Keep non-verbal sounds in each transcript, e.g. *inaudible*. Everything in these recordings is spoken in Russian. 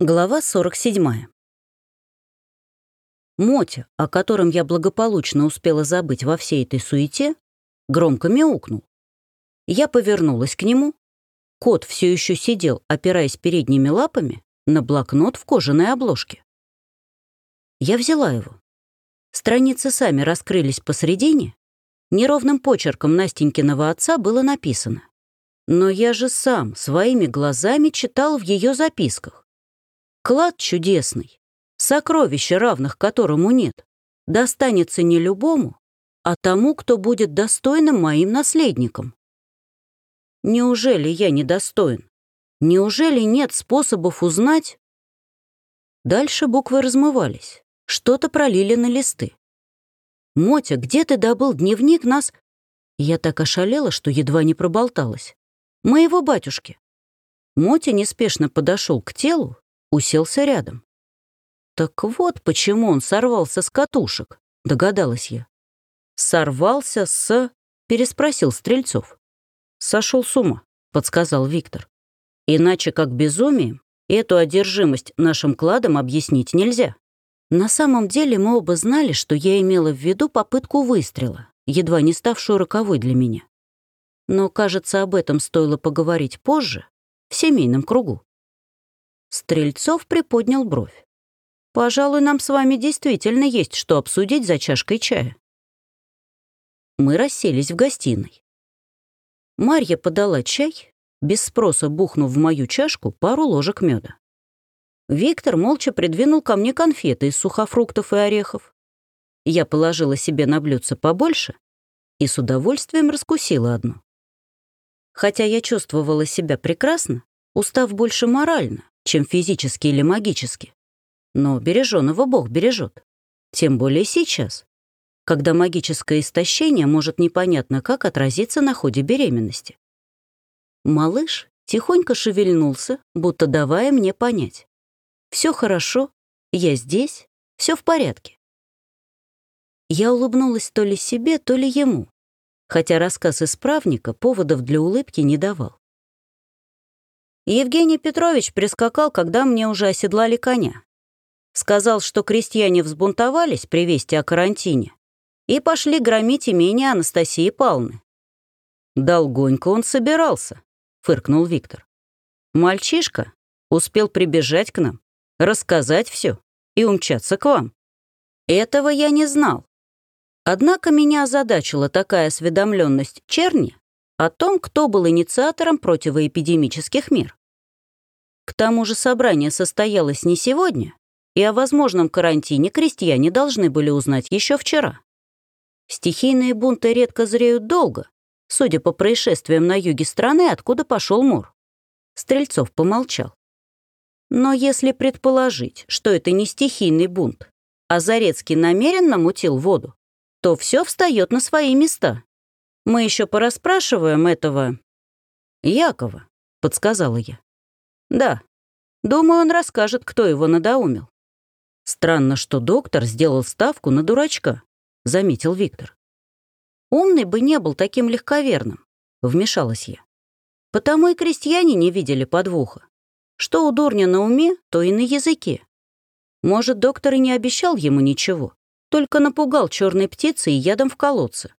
Глава 47. Мотя, о котором я благополучно успела забыть во всей этой суете, громко мяукнул. Я повернулась к нему. Кот все еще сидел, опираясь передними лапами, на блокнот в кожаной обложке. Я взяла его. Страницы сами раскрылись посредине. Неровным почерком Настенькиного отца было написано. Но я же сам своими глазами читал в ее записках. Клад чудесный, сокровище, равных которому нет, достанется не любому, а тому, кто будет достойным моим наследником. Неужели я недостоин? Неужели нет способов узнать? Дальше буквы размывались, что-то пролили на листы. «Мотя, где ты добыл дневник нас...» Я так ошалела, что едва не проболталась. «Моего батюшки». Мотя неспешно подошел к телу уселся рядом. «Так вот почему он сорвался с катушек», — догадалась я. «Сорвался с...» — переспросил Стрельцов. «Сошел с ума», — подсказал Виктор. «Иначе как безумием эту одержимость нашим кладом объяснить нельзя». На самом деле мы оба знали, что я имела в виду попытку выстрела, едва не ставшую роковой для меня. Но, кажется, об этом стоило поговорить позже, в семейном кругу. Стрельцов приподнял бровь. «Пожалуй, нам с вами действительно есть что обсудить за чашкой чая». Мы расселись в гостиной. Марья подала чай, без спроса бухнув в мою чашку пару ложек меда. Виктор молча придвинул ко мне конфеты из сухофруктов и орехов. Я положила себе на блюдце побольше и с удовольствием раскусила одну. Хотя я чувствовала себя прекрасно, устав больше морально, чем физически или магически. Но береженого Бог бережет. Тем более сейчас, когда магическое истощение может непонятно как отразиться на ходе беременности. Малыш тихонько шевельнулся, будто давая мне понять. Все хорошо, я здесь, все в порядке. Я улыбнулась то ли себе, то ли ему, хотя рассказ исправника поводов для улыбки не давал. Евгений Петрович прискакал, когда мне уже оседлали коня. Сказал, что крестьяне взбунтовались при вести о карантине и пошли громить имение Анастасии Павловны. «Долгонько он собирался», — фыркнул Виктор. «Мальчишка успел прибежать к нам, рассказать все и умчаться к вам. Этого я не знал. Однако меня озадачила такая осведомленность черни о том, кто был инициатором противоэпидемических мер. К тому же собрание состоялось не сегодня, и о возможном карантине крестьяне должны были узнать еще вчера. Стихийные бунты редко зреют долго, судя по происшествиям на юге страны, откуда пошел мор. Стрельцов помолчал. Но если предположить, что это не стихийный бунт, а Зарецкий намеренно мутил воду, то все встает на свои места. Мы еще порасспрашиваем этого... Якова, подсказала я. Да. Думаю, он расскажет, кто его надоумил. Странно, что доктор сделал ставку на дурачка, заметил Виктор. Умный бы не был таким легковерным, вмешалась я. Потому и крестьяне не видели подвоха. Что у дурня на уме, то и на языке. Может, доктор и не обещал ему ничего, только напугал черной птицей и ядом в колодце.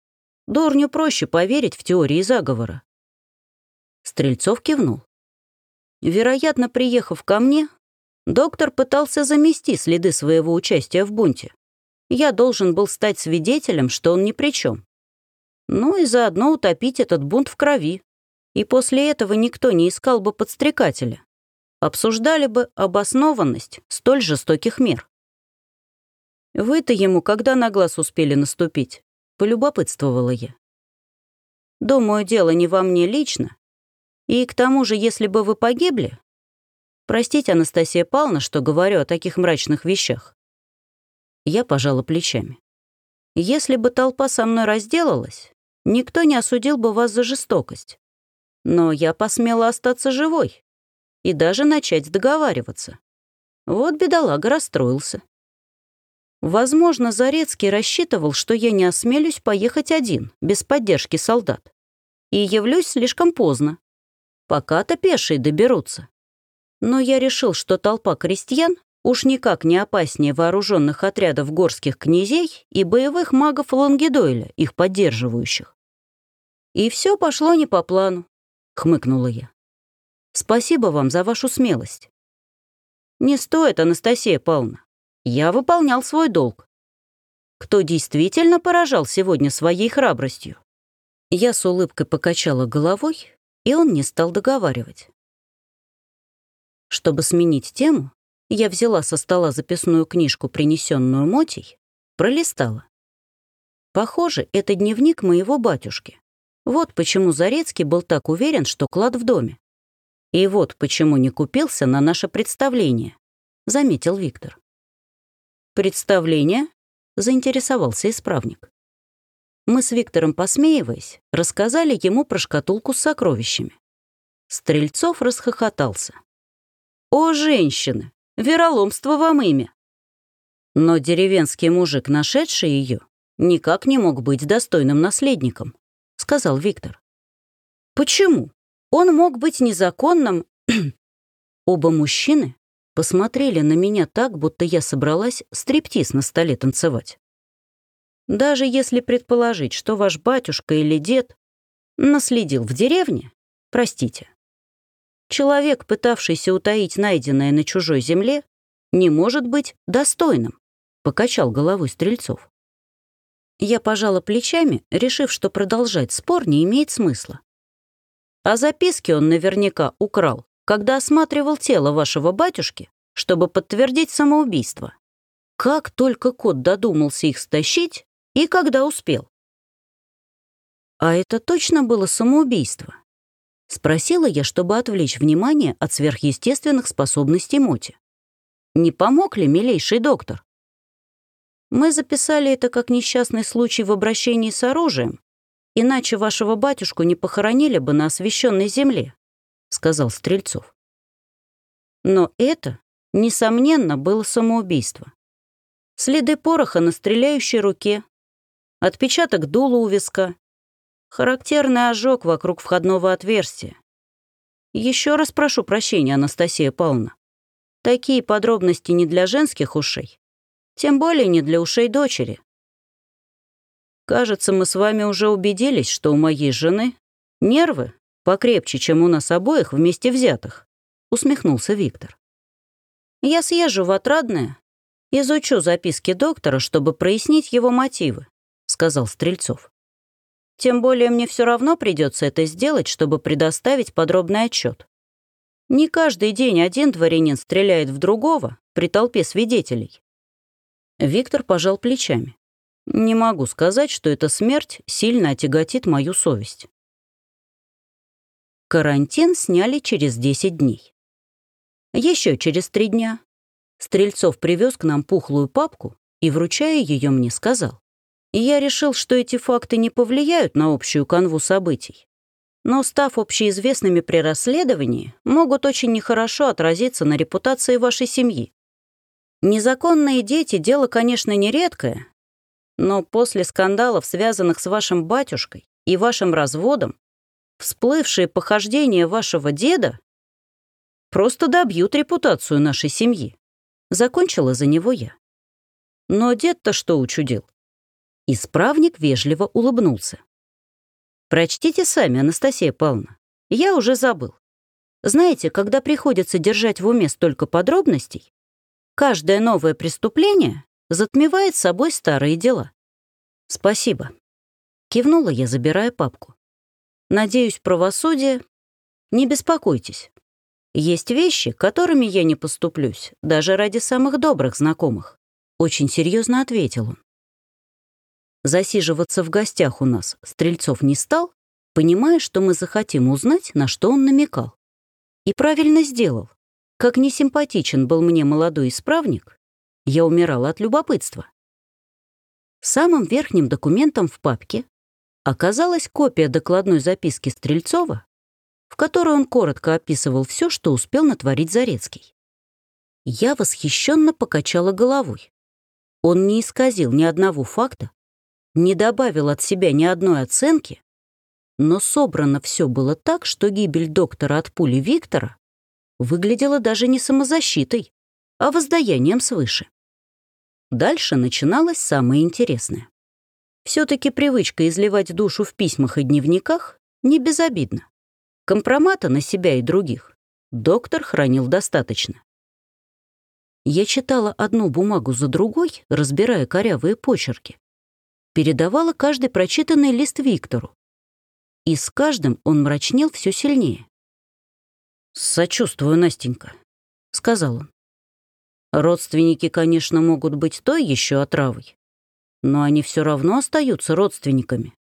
Дурню проще поверить в теории заговора. Стрельцов кивнул. Вероятно, приехав ко мне, доктор пытался замести следы своего участия в бунте. Я должен был стать свидетелем, что он ни при чем. Ну и заодно утопить этот бунт в крови. И после этого никто не искал бы подстрекателя. Обсуждали бы обоснованность столь жестоких мер. Вы-то ему когда на глаз успели наступить? Полюбопытствовала я. Думаю, дело не во мне лично, и к тому же, если бы вы погибли... Простите, Анастасия Павловна, что говорю о таких мрачных вещах. Я пожала плечами. Если бы толпа со мной разделалась, никто не осудил бы вас за жестокость. Но я посмела остаться живой и даже начать договариваться. Вот бедолага расстроился. Возможно, Зарецкий рассчитывал, что я не осмелюсь поехать один, без поддержки солдат. И явлюсь слишком поздно, Пока-то пешие доберутся. Но я решил, что толпа крестьян уж никак не опаснее вооруженных отрядов горских князей и боевых магов Лангедойля, их поддерживающих. И все пошло не по плану, хмыкнула я. Спасибо вам за вашу смелость. Не стоит, Анастасия Павловна. Я выполнял свой долг. Кто действительно поражал сегодня своей храбростью? Я с улыбкой покачала головой, и он не стал договаривать. Чтобы сменить тему, я взяла со стола записную книжку, принесенную Мотей, пролистала. Похоже, это дневник моего батюшки. Вот почему Зарецкий был так уверен, что клад в доме. И вот почему не купился на наше представление, заметил Виктор. Представление? заинтересовался исправник. Мы с Виктором, посмеиваясь, рассказали ему про шкатулку с сокровищами. Стрельцов расхохотался. «О, женщины! Вероломство вам имя!» Но деревенский мужик, нашедший ее, никак не мог быть достойным наследником, сказал Виктор. Почему? Он мог быть незаконным... *clears throat* Оба мужчины посмотрели на меня так, будто я собралась стриптиз на столе танцевать. Даже если предположить, что ваш батюшка или дед наследил в деревне, простите, человек, пытавшийся утаить найденное на чужой земле, не может быть достойным, покачал головой Стрельцов. Я пожала плечами, решив, что продолжать спор не имеет смысла. А записки он наверняка украл, когда осматривал тело вашего батюшки, чтобы подтвердить самоубийство. Как только кот додумался их стащить и когда успел. А это точно было самоубийство? Спросила я, чтобы отвлечь внимание от сверхъестественных способностей Моти. Не помог ли милейший доктор? Мы записали это как несчастный случай в обращении с оружием, иначе вашего батюшку не похоронили бы на освященной земле», — сказал Стрельцов. Но это, несомненно, было самоубийство. Следы пороха на стреляющей руке, отпечаток дула у виска, характерный ожог вокруг входного отверстия. Еще раз прошу прощения, Анастасия Павловна. Такие подробности не для женских ушей. Тем более не для ушей дочери. Кажется, мы с вами уже убедились, что у моей жены нервы покрепче, чем у нас обоих вместе взятых, усмехнулся Виктор. Я съезжу в Отрадное, изучу записки доктора, чтобы прояснить его мотивы, сказал Стрельцов. Тем более мне все равно придется это сделать, чтобы предоставить подробный отчет. Не каждый день один дворянин стреляет в другого при толпе свидетелей. Виктор пожал плечами. Не могу сказать, что эта смерть сильно отяготит мою совесть. Карантин сняли через 10 дней. Еще через три дня Стрельцов привез к нам пухлую папку и, вручая ее мне, сказал. И я решил, что эти факты не повлияют на общую канву событий. Но, став общеизвестными при расследовании, могут очень нехорошо отразиться на репутации вашей семьи. Незаконные дети — дело, конечно, нередкое, но после скандалов, связанных с вашим батюшкой и вашим разводом, всплывшие похождения вашего деда просто добьют репутацию нашей семьи. Закончила за него я. Но дед-то что учудил? Исправник вежливо улыбнулся. Прочтите сами, Анастасия Павловна. Я уже забыл. Знаете, когда приходится держать в уме столько подробностей, Каждое новое преступление затмевает собой старые дела. Спасибо. Кивнула я, забирая папку. Надеюсь, правосудие... Не беспокойтесь. Есть вещи, которыми я не поступлюсь, даже ради самых добрых знакомых. Очень серьезно ответил он. Засиживаться в гостях у нас Стрельцов не стал, понимая, что мы захотим узнать, на что он намекал. И правильно сделал. Как несимпатичен был мне молодой исправник, я умирала от любопытства. Самым верхним документом в папке оказалась копия докладной записки Стрельцова, в которой он коротко описывал все, что успел натворить Зарецкий. Я восхищенно покачала головой. Он не исказил ни одного факта, не добавил от себя ни одной оценки, но собрано все было так, что гибель доктора от пули Виктора выглядело даже не самозащитой, а воздаянием свыше. Дальше начиналось самое интересное. Все-таки привычка изливать душу в письмах и дневниках не безобидна. Компромата на себя и других доктор хранил достаточно. Я читала одну бумагу за другой, разбирая корявые почерки. Передавала каждый прочитанный лист Виктору. И с каждым он мрачнел все сильнее. «Сочувствую, Настенька», — сказал он. «Родственники, конечно, могут быть той еще отравой, но они все равно остаются родственниками».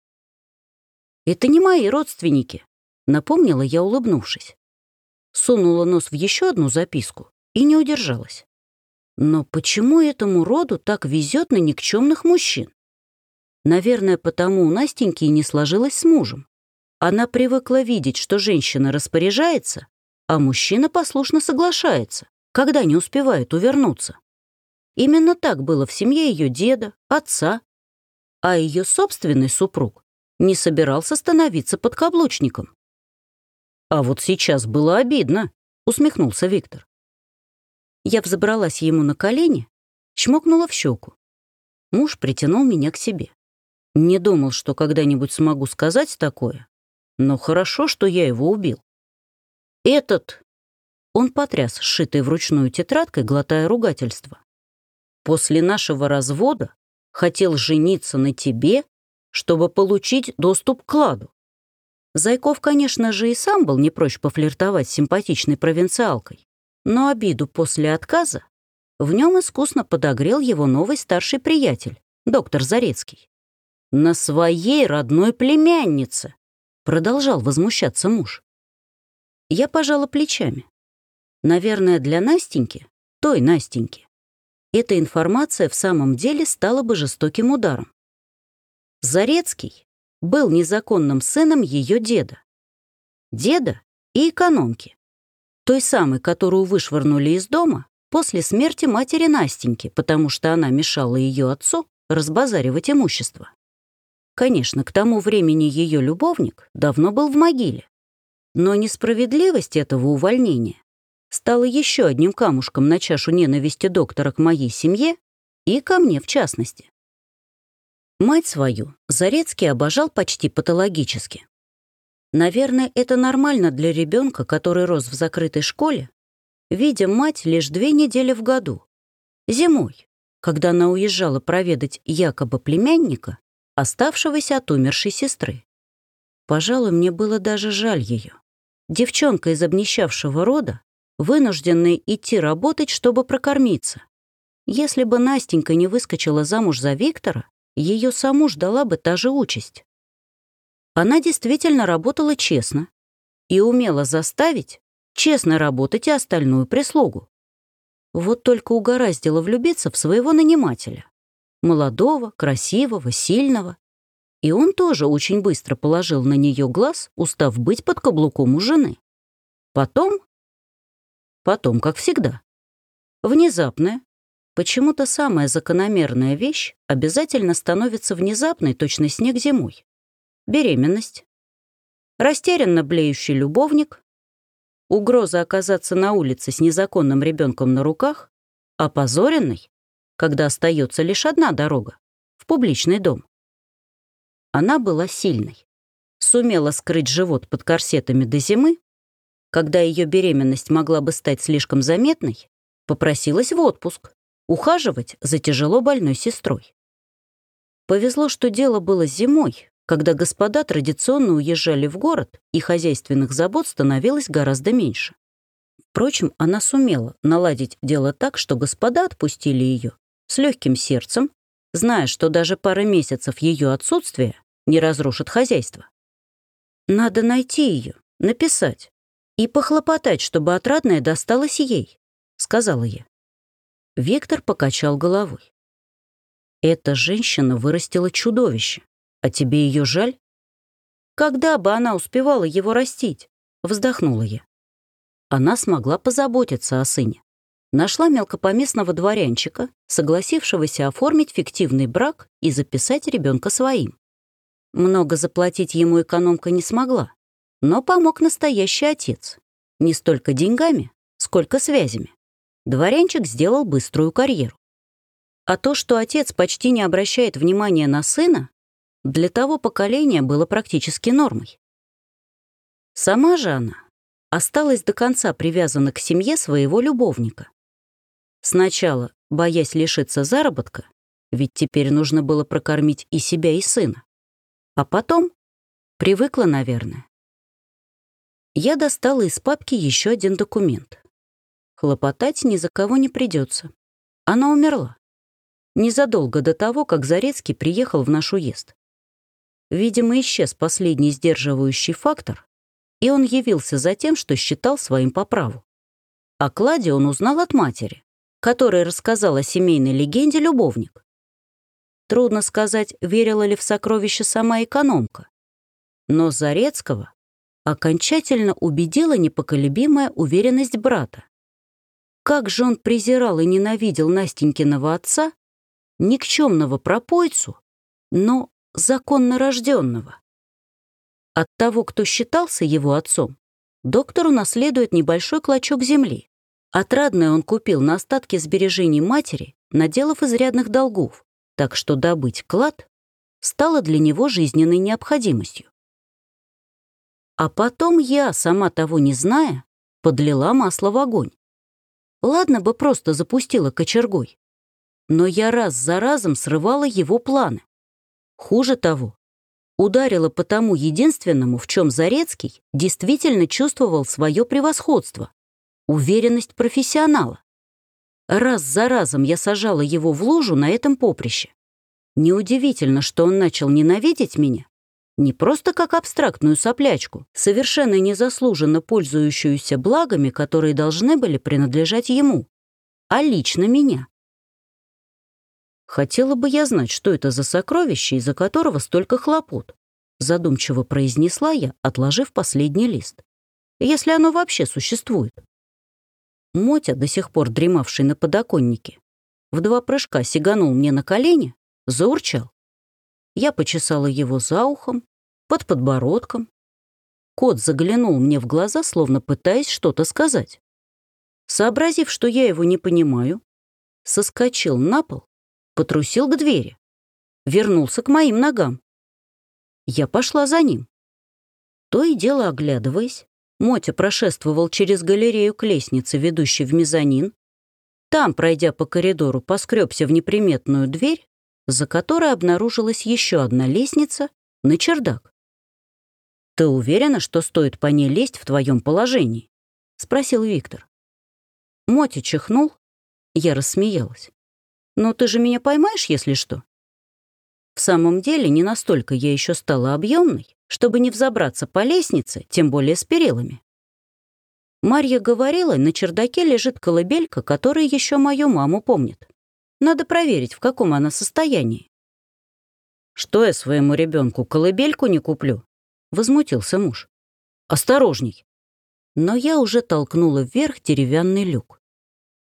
«Это не мои родственники», — напомнила я, улыбнувшись. Сунула нос в еще одну записку и не удержалась. Но почему этому роду так везет на никчемных мужчин? Наверное, потому у Настеньки и не сложилось с мужем. Она привыкла видеть, что женщина распоряжается, а мужчина послушно соглашается, когда не успевает увернуться. Именно так было в семье ее деда, отца, а ее собственный супруг не собирался становиться подкаблучником. «А вот сейчас было обидно», — усмехнулся Виктор. Я взобралась ему на колени, чмокнула в щеку. Муж притянул меня к себе. Не думал, что когда-нибудь смогу сказать такое, но хорошо, что я его убил. «Этот...» Он потряс сшитой вручную тетрадкой, глотая ругательство. «После нашего развода хотел жениться на тебе, чтобы получить доступ к кладу. Зайков, конечно же, и сам был не прочь пофлиртовать с симпатичной провинциалкой но обиду после отказа в нем искусно подогрел его новый старший приятель, доктор Зарецкий. «На своей родной племяннице!» — продолжал возмущаться муж. Я пожала плечами. Наверное, для Настеньки, той Настеньки, эта информация в самом деле стала бы жестоким ударом. Зарецкий был незаконным сыном ее деда. Деда и экономки той самой, которую вышвырнули из дома после смерти матери Настеньки, потому что она мешала ее отцу разбазаривать имущество. Конечно, к тому времени ее любовник давно был в могиле. Но несправедливость этого увольнения стала еще одним камушком на чашу ненависти доктора к моей семье и ко мне в частности. Мать свою Зарецкий обожал почти патологически. Наверное, это нормально для ребенка, который рос в закрытой школе, видя мать лишь две недели в году. Зимой, когда она уезжала проведать якобы племянника, оставшегося от умершей сестры. Пожалуй, мне было даже жаль ее. Девчонка из обнищавшего рода, вынужденная идти работать, чтобы прокормиться. Если бы Настенька не выскочила замуж за Виктора, ее саму ждала бы та же участь. Она действительно работала честно и умела заставить честно работать и остальную прислугу. Вот только угораздило влюбиться в своего нанимателя. Молодого, красивого, сильного. И он тоже очень быстро положил на нее глаз, устав быть под каблуком у жены. Потом... Потом, как всегда. Внезапная, почему-то самая закономерная вещь обязательно становится внезапной, точно снег зимой беременность, растерянно блеющий любовник, угроза оказаться на улице с незаконным ребенком на руках, опозоренный, когда остается лишь одна дорога — в публичный дом. Она была сильной, сумела скрыть живот под корсетами до зимы, когда ее беременность могла бы стать слишком заметной, попросилась в отпуск, ухаживать за тяжело больной сестрой. Повезло, что дело было зимой, когда господа традиционно уезжали в город, и хозяйственных забот становилось гораздо меньше. Впрочем, она сумела наладить дело так, что господа отпустили ее с легким сердцем, зная, что даже пара месяцев ее отсутствия не разрушит хозяйство. Надо найти ее, написать и похлопотать, чтобы отрадное досталось ей, сказала я. Виктор покачал головой. Эта женщина вырастила чудовище. А тебе ее жаль? Когда бы она успевала его растить? Вздохнула я. Она смогла позаботиться о сыне. Нашла мелкопоместного дворянчика, согласившегося оформить фиктивный брак и записать ребенка своим. Много заплатить ему экономка не смогла, но помог настоящий отец. Не столько деньгами, сколько связями, дворянчик сделал быструю карьеру. А то, что отец почти не обращает внимания на сына, для того поколения было практически нормой. Сама же она осталась до конца привязана к семье своего любовника. Сначала, боясь лишиться заработка, ведь теперь нужно было прокормить и себя, и сына. А потом привыкла, наверное. Я достала из папки еще один документ. Хлопотать ни за кого не придется. Она умерла. Незадолго до того, как Зарецкий приехал в наш уезд. Видимо, исчез последний сдерживающий фактор, и он явился за тем, что считал своим по праву. О кладе он узнал от матери, которая рассказала семейной легенде любовник. Трудно сказать, верила ли в сокровище сама экономка. Но Зарецкого окончательно убедила непоколебимая уверенность брата. Как же он презирал и ненавидел Настенькиного отца, никчемного пропойцу, но законно рожденного. От того, кто считался его отцом, доктор унаследует небольшой клочок земли. Отрадное он купил на остатки сбережений матери, наделав изрядных долгов так что добыть клад стало для него жизненной необходимостью. А потом я, сама того не зная, подлила масло в огонь. Ладно бы просто запустила кочергой, но я раз за разом срывала его планы. Хуже того, ударила по тому единственному, в чем Зарецкий действительно чувствовал свое превосходство, уверенность профессионала. Раз за разом я сажала его в лужу на этом поприще. Неудивительно, что он начал ненавидеть меня. Не просто как абстрактную соплячку, совершенно незаслуженно пользующуюся благами, которые должны были принадлежать ему, а лично меня. «Хотела бы я знать, что это за сокровище, из-за которого столько хлопот», задумчиво произнесла я, отложив последний лист. «Если оно вообще существует». Мотя, до сих пор дремавший на подоконнике, в два прыжка сиганул мне на колени, заурчал. Я почесала его за ухом, под подбородком. Кот заглянул мне в глаза, словно пытаясь что-то сказать. Сообразив, что я его не понимаю, соскочил на пол, потрусил к двери, вернулся к моим ногам. Я пошла за ним. То и дело оглядываясь, Мотя прошествовал через галерею к лестнице, ведущей в мезонин. Там, пройдя по коридору, поскребся в неприметную дверь, за которой обнаружилась еще одна лестница на чердак. «Ты уверена, что стоит по ней лезть в твоем положении?» — спросил Виктор. Мотя чихнул. Я рассмеялась. «Но ты же меня поймаешь, если что?» В самом деле, не настолько я еще стала объемной, чтобы не взобраться по лестнице, тем более с перилами. Марья говорила, на чердаке лежит колыбелька, которая еще мою маму помнит. Надо проверить, в каком она состоянии. «Что я своему ребенку колыбельку не куплю?» — возмутился муж. «Осторожней!» Но я уже толкнула вверх деревянный люк.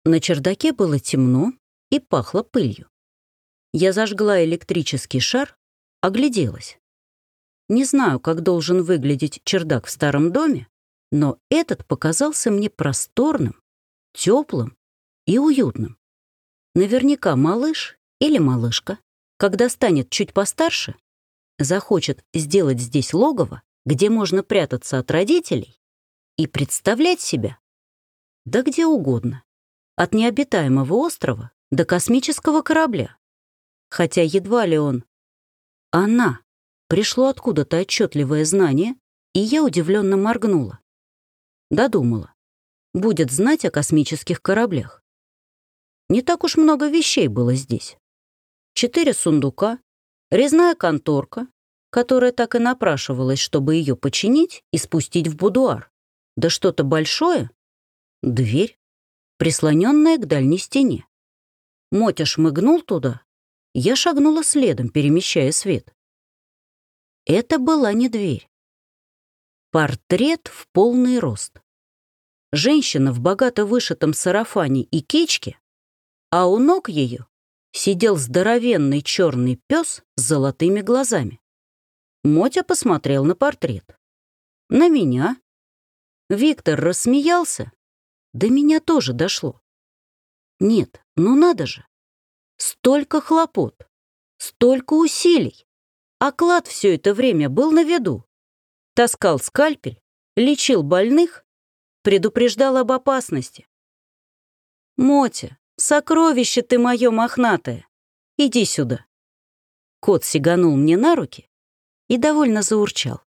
На чердаке было темно и пахло пылью. Я зажгла электрический шар, огляделась. Не знаю, как должен выглядеть чердак в старом доме, но этот показался мне просторным, теплым и уютным. Наверняка малыш или малышка, когда станет чуть постарше, захочет сделать здесь логово, где можно прятаться от родителей и представлять себя, да где угодно, от необитаемого острова до космического корабля. Хотя едва ли он... Она Пришло откуда-то отчетливое знание, и я удивленно моргнула. Додумала. Будет знать о космических кораблях. Не так уж много вещей было здесь. Четыре сундука, резная конторка, которая так и напрашивалась, чтобы ее починить и спустить в будуар. Да что-то большое. Дверь, прислоненная к дальней стене. Мотя шмыгнул туда. Я шагнула следом, перемещая свет. Это была не дверь. Портрет в полный рост. Женщина в богато вышитом сарафане и кичке, а у ног ее сидел здоровенный черный пес с золотыми глазами. Мотя посмотрел на портрет. На меня. Виктор рассмеялся, До меня тоже дошло. Нет, ну надо же. Столько хлопот, столько усилий. А клад все это время был на виду. Таскал скальпель, лечил больных, предупреждал об опасности. «Мотя, сокровище ты мое мохнатое, иди сюда». Кот сиганул мне на руки и довольно заурчал.